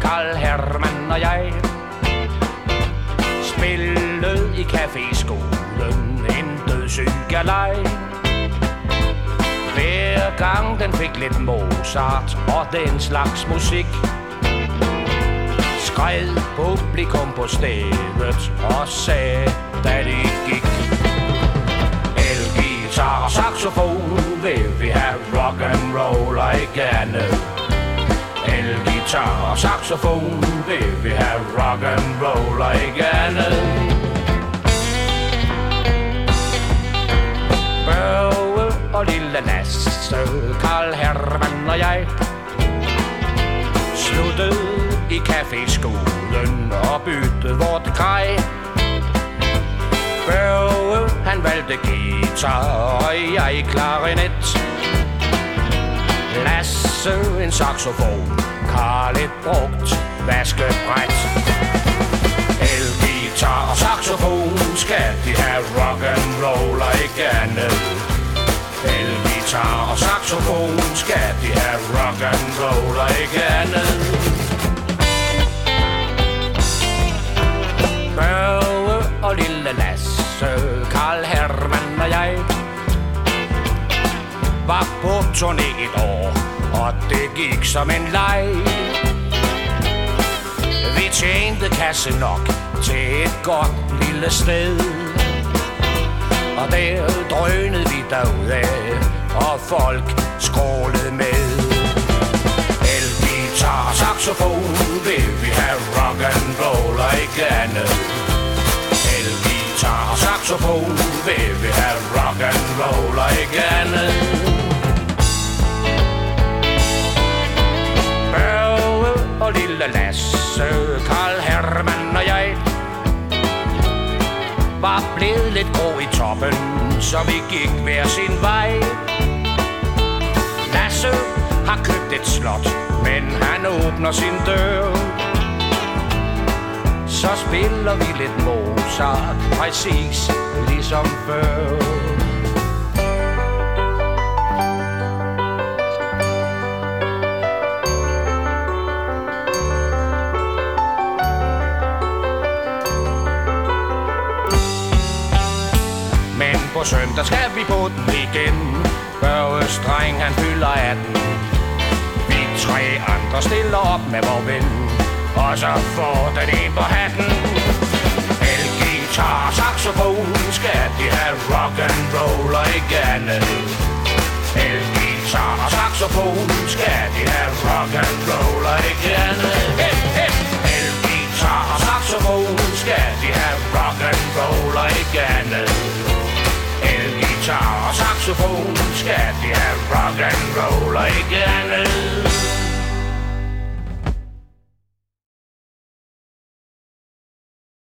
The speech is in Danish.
Karl Hermann og jeg Spillede i caféskolen en dødssyg galej Hver gang den fik lidt Mozart og den slags musik Skred publikum på stedet og sagde, da de gik. Elgitar og saxofon vil vi have rock and roll og ikke andet guitar og saxofon. Vil vi have rock and roll og ikke andet Børge og lille Nasse, Karl Hermann og jeg Sluttede i caféskolen og byttede vort grej. Børge, han valgte guitar, og jeg klarinet. Lasse en saxofon, Karl et brugt vaskebræt Elgitar og saxofon skal de have. Rock and roll og ikke andet. Elgitar og saxofon skal de have. Rock and roll og ikke andet. Børge og lille Lasse, Karl Hermann og jeg Var på turné et år, og det gik som en leg. Vi tjente kasse nok til et godt lille sted. Og der drønede vi derudad, og folk skrålede med. Elgitar og saxofon vil vi have rock and roll og ikke andet. Elgitar og saxofon vil Karl Hermann og jeg Var blevet lidt grå i toppen, så vi gik hver sin vej. Lasse har købt et slot, men han åbner sin dør. Så spiller vi lidt Mozart, præcis ligesom før. På søndag skal vi på den igen. Børges dreng han fylder 18 Vi tre andre stiller op med vor ven. Og så får den en på hatten. Elgitar og saxofon skal de have rock and roll og ikke andet. Elgitar og saxofon skal de have rock and roll og ikke andet. Elgitar og saxofon skal de have rock and roll og ikke andet. Elgitar og saxofon skal de have rock and roll og ikke andet